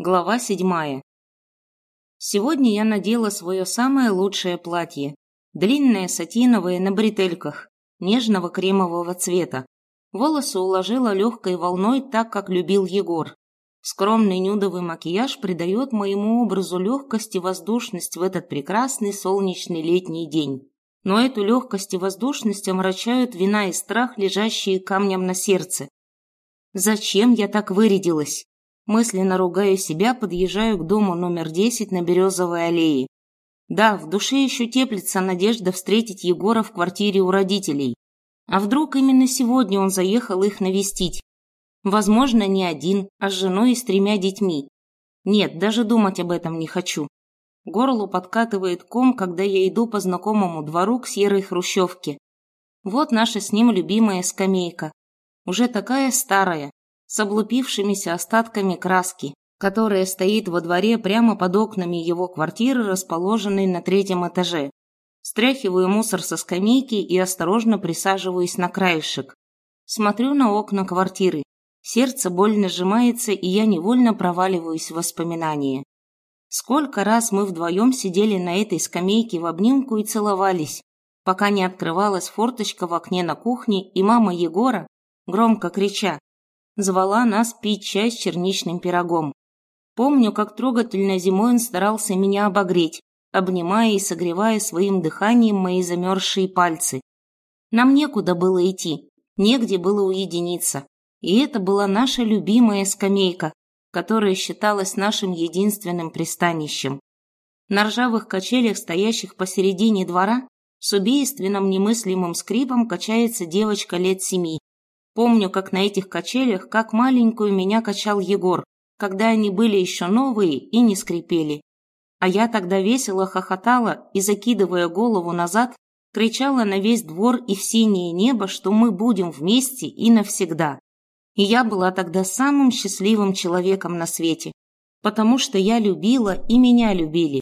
Глава седьмая. Сегодня я надела свое самое лучшее платье. Длинное сатиновое на бретельках, нежного кремового цвета. Волосы уложила легкой волной так, как любил Егор. Скромный нюдовый макияж придает моему образу легкость и воздушность в этот прекрасный солнечный летний день. Но эту легкость и воздушность омрачают вина и страх, лежащие камнем на сердце. Зачем я так вырядилась? Мысленно ругая себя, подъезжаю к дому номер 10 на Березовой аллее. Да, в душе еще теплится надежда встретить Егора в квартире у родителей. А вдруг именно сегодня он заехал их навестить? Возможно, не один, а с женой и с тремя детьми. Нет, даже думать об этом не хочу. Горлу подкатывает ком, когда я иду по знакомому двору к серой хрущевке. Вот наша с ним любимая скамейка. Уже такая старая, с облупившимися остатками краски, которая стоит во дворе прямо под окнами его квартиры, расположенной на третьем этаже. Стряхиваю мусор со скамейки и осторожно присаживаюсь на краешек. Смотрю на окна квартиры. Сердце больно сжимается, и я невольно проваливаюсь в воспоминания. Сколько раз мы вдвоем сидели на этой скамейке в обнимку и целовались, пока не открывалась форточка в окне на кухне, и мама Егора, громко крича звала нас пить чай с черничным пирогом. Помню, как трогательно зимой он старался меня обогреть, обнимая и согревая своим дыханием мои замерзшие пальцы. Нам некуда было идти, негде было уединиться. И это была наша любимая скамейка, которая считалась нашим единственным пристанищем. На ржавых качелях, стоящих посередине двора, с убийственным немыслимым скрипом качается девочка лет семи, Помню, как на этих качелях, как маленькую меня качал Егор, когда они были еще новые и не скрипели. А я тогда весело хохотала и, закидывая голову назад, кричала на весь двор и в синее небо, что мы будем вместе и навсегда. И я была тогда самым счастливым человеком на свете, потому что я любила и меня любили.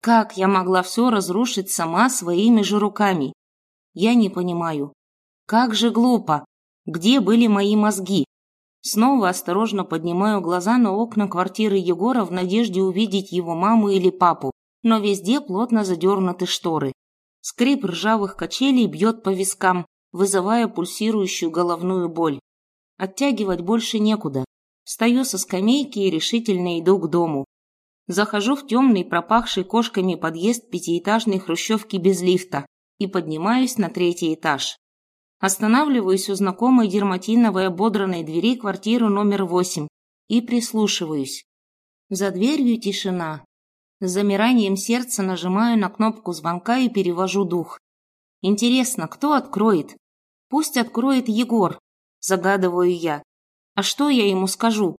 Как я могла все разрушить сама своими же руками? Я не понимаю. Как же глупо. Где были мои мозги? Снова осторожно поднимаю глаза на окна квартиры Егора в надежде увидеть его маму или папу, но везде плотно задернуты шторы. Скрип ржавых качелей бьет по вискам, вызывая пульсирующую головную боль. Оттягивать больше некуда. Встаю со скамейки и решительно иду к дому. Захожу в темный, пропахший кошками подъезд пятиэтажной хрущевки без лифта и поднимаюсь на третий этаж. Останавливаюсь у знакомой дерматиновой ободранной двери квартиры номер восемь и прислушиваюсь. За дверью тишина. С замиранием сердца нажимаю на кнопку звонка и перевожу дух. Интересно, кто откроет? Пусть откроет Егор, загадываю я. А что я ему скажу?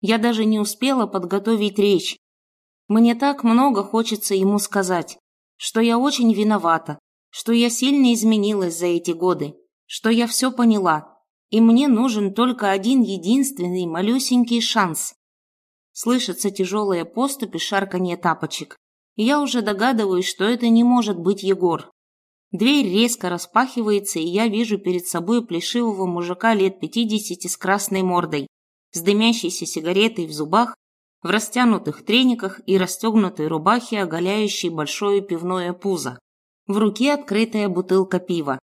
Я даже не успела подготовить речь. Мне так много хочется ему сказать, что я очень виновата, что я сильно изменилась за эти годы, что я все поняла, и мне нужен только один единственный малюсенький шанс. Слышится тяжелая поступь и шарканье тапочек. Я уже догадываюсь, что это не может быть Егор. Дверь резко распахивается, и я вижу перед собой плешивого мужика лет пятидесяти с красной мордой, с дымящейся сигаретой в зубах, в растянутых трениках и расстегнутой рубахе, оголяющей большое пивное пузо. В руке открытая бутылка пива.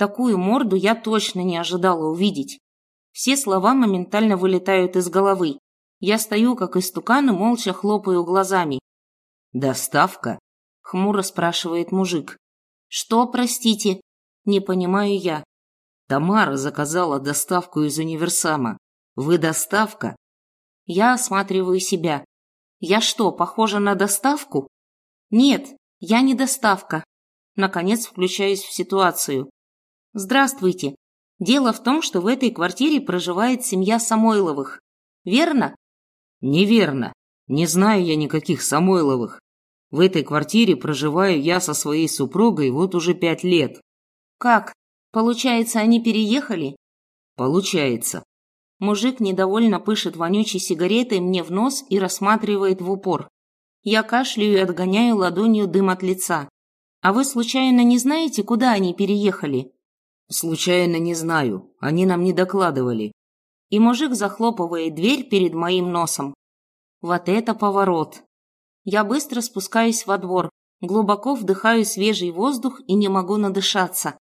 Такую морду я точно не ожидала увидеть. Все слова моментально вылетают из головы. Я стою, как истукан, и молча хлопаю глазами. «Доставка?» — хмуро спрашивает мужик. «Что, простите?» «Не понимаю я». «Тамара заказала доставку из универсама. Вы доставка?» Я осматриваю себя. «Я что, похожа на доставку?» «Нет, я не доставка». Наконец включаюсь в ситуацию. Здравствуйте. Дело в том, что в этой квартире проживает семья Самойловых. Верно? Неверно. Не знаю я никаких Самойловых. В этой квартире проживаю я со своей супругой вот уже пять лет. Как? Получается, они переехали? Получается. Мужик недовольно пышет вонючей сигаретой мне в нос и рассматривает в упор. Я кашляю и отгоняю ладонью дым от лица. А вы случайно не знаете, куда они переехали? Случайно не знаю, они нам не докладывали. И мужик захлопывает дверь перед моим носом. Вот это поворот! Я быстро спускаюсь во двор, глубоко вдыхаю свежий воздух и не могу надышаться.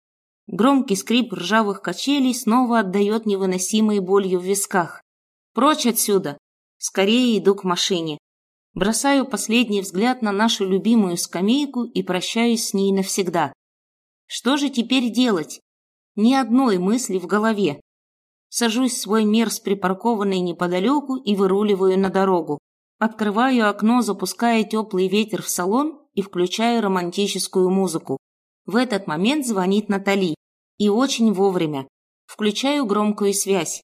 Громкий скрип ржавых качелей снова отдает невыносимой болью в висках. Прочь отсюда! Скорее иду к машине. Бросаю последний взгляд на нашу любимую скамейку и прощаюсь с ней навсегда. Что же теперь делать? Ни одной мысли в голове. Сажусь в свой мерз, припаркованный неподалеку, и выруливаю на дорогу. Открываю окно, запуская теплый ветер в салон и включаю романтическую музыку. В этот момент звонит Натали. И очень вовремя. Включаю громкую связь.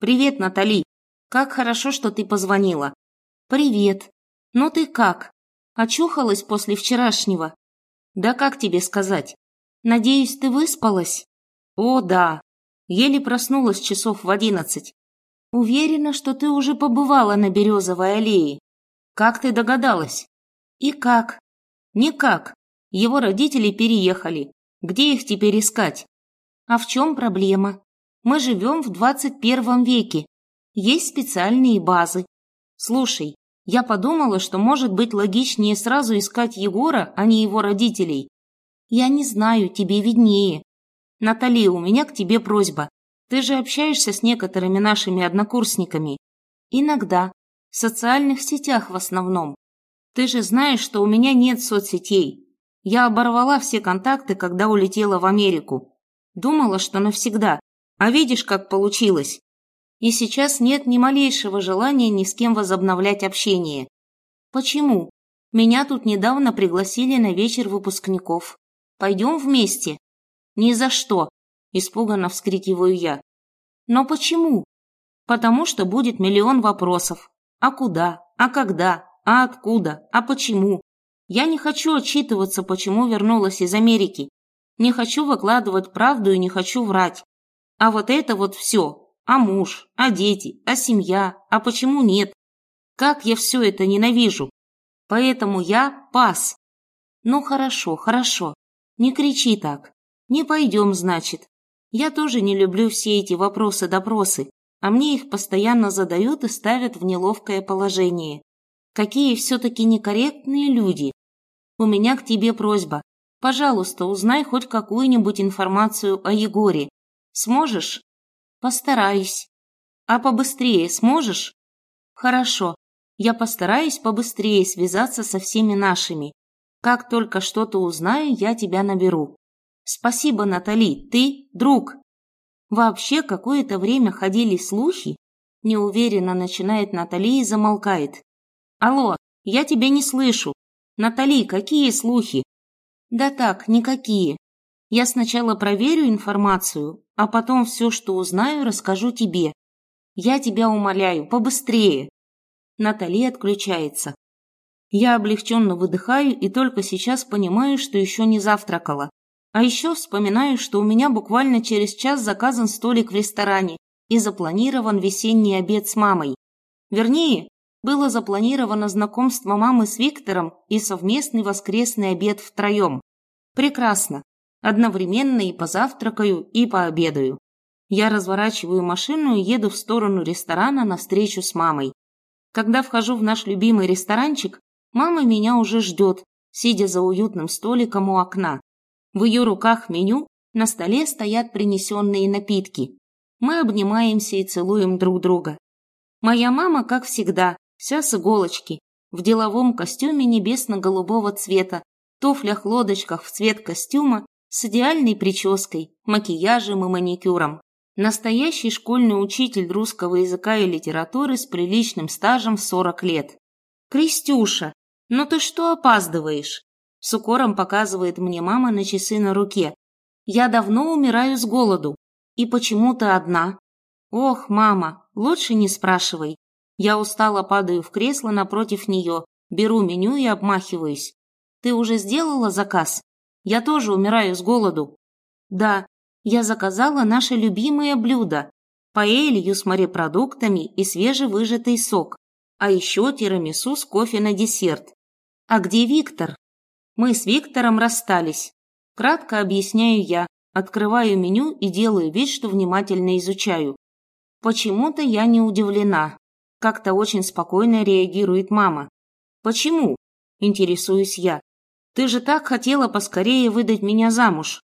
«Привет, Натали. Как хорошо, что ты позвонила». «Привет. Ну ты как? Очухалась после вчерашнего?» «Да как тебе сказать? Надеюсь, ты выспалась?» «О, да. Еле проснулась часов в одиннадцать. Уверена, что ты уже побывала на Березовой аллее. Как ты догадалась? И как? Никак. Его родители переехали. Где их теперь искать? А в чем проблема? Мы живем в двадцать первом веке. Есть специальные базы. Слушай, я подумала, что может быть логичнее сразу искать Егора, а не его родителей. Я не знаю, тебе виднее. Натали, у меня к тебе просьба. Ты же общаешься с некоторыми нашими однокурсниками. Иногда. В социальных сетях в основном. Ты же знаешь, что у меня нет соцсетей. Я оборвала все контакты, когда улетела в Америку. Думала, что навсегда. А видишь, как получилось. И сейчас нет ни малейшего желания ни с кем возобновлять общение. Почему? Меня тут недавно пригласили на вечер выпускников. Пойдем вместе? Ни за что, Испуганно вскрикиваю я. Но почему? Потому что будет миллион вопросов. А куда? А когда? А откуда? А почему? Я не хочу отчитываться, почему вернулась из Америки. Не хочу выкладывать правду и не хочу врать. А вот это вот все. А муж, а дети, а семья, а почему нет? Как я все это ненавижу. Поэтому я пас. Ну хорошо, хорошо. Не кричи так. Не пойдем, значит. Я тоже не люблю все эти вопросы-допросы, а мне их постоянно задают и ставят в неловкое положение. Какие все-таки некорректные люди. У меня к тебе просьба. Пожалуйста, узнай хоть какую-нибудь информацию о Егоре. Сможешь? Постараюсь. А побыстрее сможешь? Хорошо. Я постараюсь побыстрее связаться со всеми нашими. Как только что-то узнаю, я тебя наберу. Спасибо, Натали, ты друг. Вообще какое-то время ходили слухи. Неуверенно начинает Натали и замолкает. Алло, я тебя не слышу. Натали, какие слухи? Да так, никакие. Я сначала проверю информацию, а потом все, что узнаю, расскажу тебе. Я тебя умоляю, побыстрее. Натали отключается. Я облегченно выдыхаю и только сейчас понимаю, что еще не завтракала. А еще вспоминаю, что у меня буквально через час заказан столик в ресторане и запланирован весенний обед с мамой. Вернее, было запланировано знакомство мамы с Виктором и совместный воскресный обед втроем. Прекрасно. Одновременно и позавтракаю, и пообедаю. Я разворачиваю машину и еду в сторону ресторана на встречу с мамой. Когда вхожу в наш любимый ресторанчик, мама меня уже ждет, сидя за уютным столиком у окна. В ее руках меню, на столе стоят принесенные напитки. Мы обнимаемся и целуем друг друга. Моя мама, как всегда, вся с иголочки, в деловом костюме небесно-голубого цвета, туфлях-лодочках в цвет костюма, с идеальной прической, макияжем и маникюром. Настоящий школьный учитель русского языка и литературы с приличным стажем в 40 лет. «Кристюша, ну ты что опаздываешь?» С укором показывает мне мама на часы на руке. Я давно умираю с голоду. И почему-то одна. Ох, мама, лучше не спрашивай. Я устало падаю в кресло напротив нее, беру меню и обмахиваюсь. Ты уже сделала заказ? Я тоже умираю с голоду. Да, я заказала наше любимое блюдо. Паэлью с морепродуктами и свежевыжатый сок. А еще тирамису с кофе на десерт. А где Виктор? Мы с Виктором расстались. Кратко объясняю я, открываю меню и делаю вид, что внимательно изучаю. Почему-то я не удивлена. Как-то очень спокойно реагирует мама. Почему? Интересуюсь я. Ты же так хотела поскорее выдать меня замуж.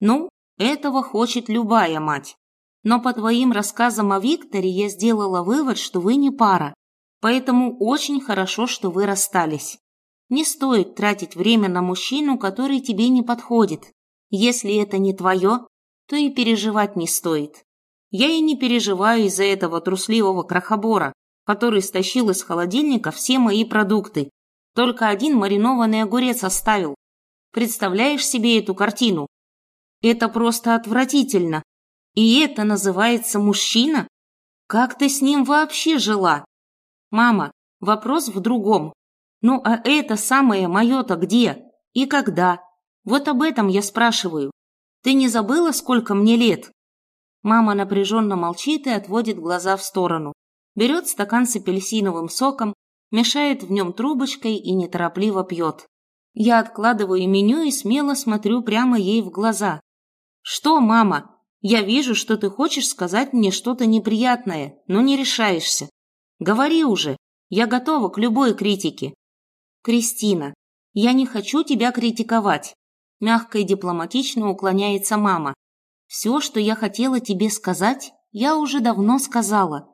Ну, этого хочет любая мать. Но по твоим рассказам о Викторе я сделала вывод, что вы не пара. Поэтому очень хорошо, что вы расстались. Не стоит тратить время на мужчину, который тебе не подходит. Если это не твое, то и переживать не стоит. Я и не переживаю из-за этого трусливого крохобора, который стащил из холодильника все мои продукты. Только один маринованный огурец оставил. Представляешь себе эту картину? Это просто отвратительно. И это называется мужчина? Как ты с ним вообще жила? Мама, вопрос в другом. Ну а это самое мое-то где? И когда? Вот об этом я спрашиваю. Ты не забыла, сколько мне лет? Мама напряженно молчит и отводит глаза в сторону. Берет стакан с апельсиновым соком, мешает в нем трубочкой и неторопливо пьет. Я откладываю меню и смело смотрю прямо ей в глаза. «Что, мама? Я вижу, что ты хочешь сказать мне что-то неприятное, но не решаешься. Говори уже, я готова к любой критике». «Кристина, я не хочу тебя критиковать», – мягко и дипломатично уклоняется мама. «Все, что я хотела тебе сказать, я уже давно сказала.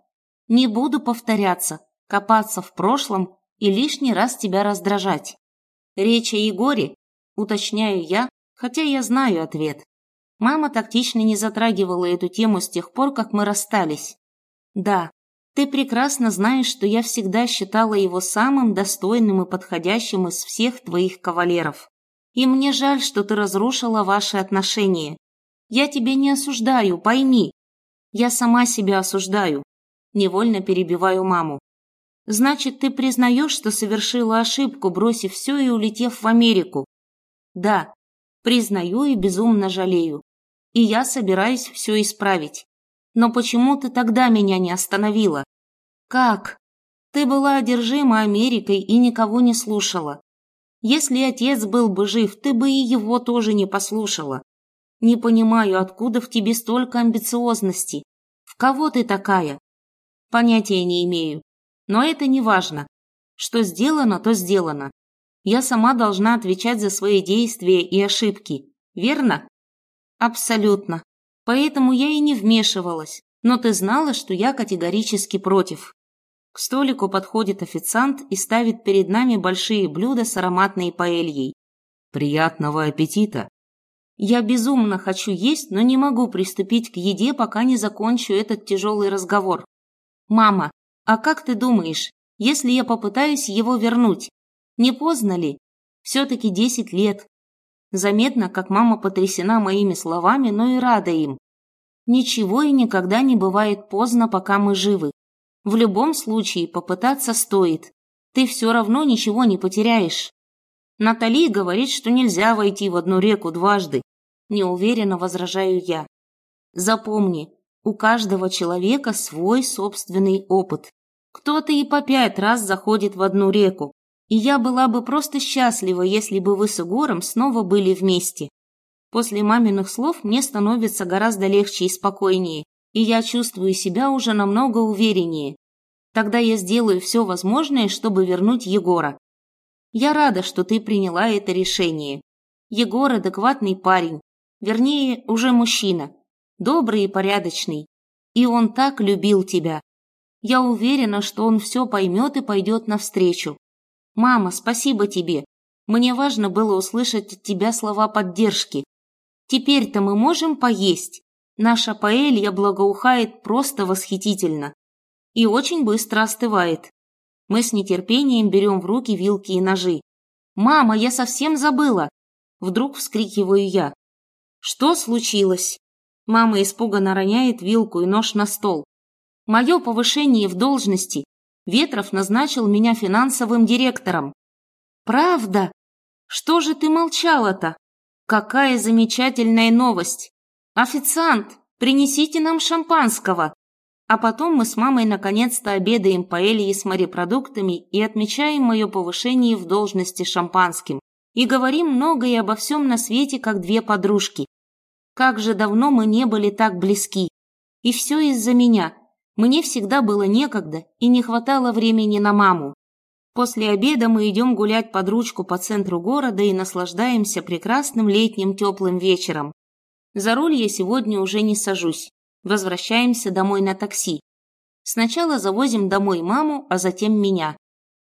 Не буду повторяться, копаться в прошлом и лишний раз тебя раздражать. Речь о Егоре, уточняю я, хотя я знаю ответ. Мама тактично не затрагивала эту тему с тех пор, как мы расстались. Да, ты прекрасно знаешь, что я всегда считала его самым достойным и подходящим из всех твоих кавалеров. И мне жаль, что ты разрушила ваши отношения. Я тебя не осуждаю, пойми. Я сама себя осуждаю невольно перебиваю маму. Значит, ты признаешь, что совершила ошибку, бросив все и улетев в Америку? Да, признаю и безумно жалею. И я собираюсь все исправить. Но почему ты тогда меня не остановила? Как? Ты была одержима Америкой и никого не слушала. Если отец был бы жив, ты бы и его тоже не послушала. Не понимаю, откуда в тебе столько амбициозности. В кого ты такая? Понятия не имею. Но это не важно. Что сделано, то сделано. Я сама должна отвечать за свои действия и ошибки. Верно? Абсолютно. Поэтому я и не вмешивалась. Но ты знала, что я категорически против. К столику подходит официант и ставит перед нами большие блюда с ароматной паэльей. Приятного аппетита! Я безумно хочу есть, но не могу приступить к еде, пока не закончу этот тяжелый разговор. «Мама, а как ты думаешь, если я попытаюсь его вернуть? Не поздно ли? Все-таки десять лет». Заметно, как мама потрясена моими словами, но и рада им. Ничего и никогда не бывает поздно, пока мы живы. В любом случае попытаться стоит. Ты все равно ничего не потеряешь. Натали говорит, что нельзя войти в одну реку дважды. Неуверенно возражаю я. Запомни, у каждого человека свой собственный опыт. Кто-то и по пять раз заходит в одну реку. И я была бы просто счастлива, если бы вы с Егором снова были вместе. После маминых слов мне становится гораздо легче и спокойнее, и я чувствую себя уже намного увереннее. Тогда я сделаю все возможное, чтобы вернуть Егора. Я рада, что ты приняла это решение. Егор адекватный парень, вернее, уже мужчина добрый и порядочный. И он так любил тебя. Я уверена, что он все поймет и пойдет навстречу. Мама, спасибо тебе. Мне важно было услышать от тебя слова поддержки. Теперь-то мы можем поесть. Наша паэлья благоухает просто восхитительно. И очень быстро остывает. Мы с нетерпением берем в руки вилки и ножи. «Мама, я совсем забыла!» Вдруг вскрикиваю я. «Что случилось?» Мама испуганно роняет вилку и нож на стол. Мое повышение в должности. Ветров назначил меня финансовым директором. Правда? Что же ты молчала-то? Какая замечательная новость. Официант, принесите нам шампанского. А потом мы с мамой наконец-то обедаем паэльей с морепродуктами и отмечаем мое повышение в должности шампанским. И говорим многое обо всем на свете, как две подружки. Как же давно мы не были так близки. И все из-за меня. Мне всегда было некогда и не хватало времени на маму. После обеда мы идем гулять под ручку по центру города и наслаждаемся прекрасным летним теплым вечером. За руль я сегодня уже не сажусь. Возвращаемся домой на такси. Сначала завозим домой маму, а затем меня.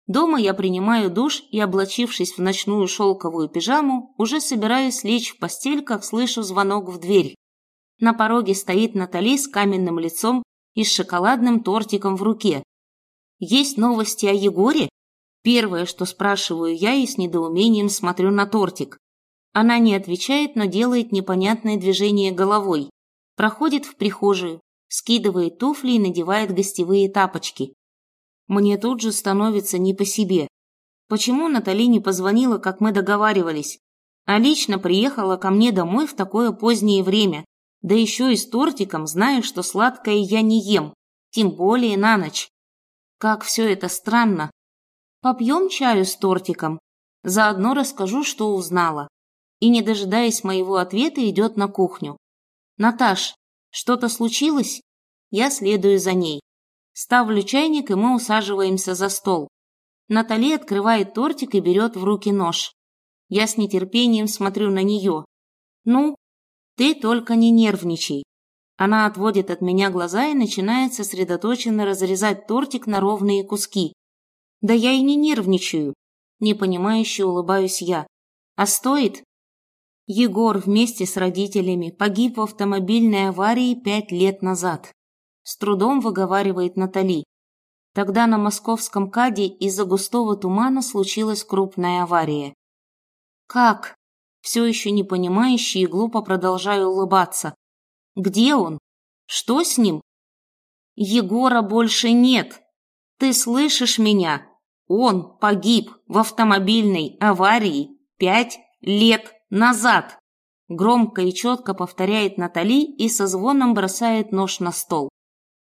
Дома я принимаю душ и, облачившись в ночную шелковую пижаму, уже собираюсь лечь в постель, как слышу звонок в дверь. На пороге стоит Натали с каменным лицом и с шоколадным тортиком в руке. Есть новости о Егоре? Первое, что спрашиваю я и с недоумением смотрю на тортик. Она не отвечает, но делает непонятное движение головой. Проходит в прихожую, скидывает туфли и надевает гостевые тапочки. Мне тут же становится не по себе. Почему Натали не позвонила, как мы договаривались, а лично приехала ко мне домой в такое позднее время, да еще и с тортиком, зная, что сладкое я не ем, тем более на ночь. Как все это странно. Попьем чаю с тортиком. Заодно расскажу, что узнала. И, не дожидаясь моего ответа, идет на кухню. «Наташ, что-то случилось?» Я следую за ней. Ставлю чайник, и мы усаживаемся за стол. Натали открывает тортик и берет в руки нож. Я с нетерпением смотрю на нее. «Ну, ты только не нервничай». Она отводит от меня глаза и начинает сосредоточенно разрезать тортик на ровные куски. Да я и не нервничаю. Непонимающе улыбаюсь я. А стоит? Егор вместе с родителями погиб в автомобильной аварии пять лет назад. С трудом выговаривает Натали. Тогда на московском каде из-за густого тумана случилась крупная авария. Как? Все еще не понимающий и глупо продолжаю улыбаться. Где он? Что с ним? Егора больше нет. Ты слышишь меня? Он погиб в автомобильной аварии пять лет назад. Громко и четко повторяет Натали и со звоном бросает нож на стол.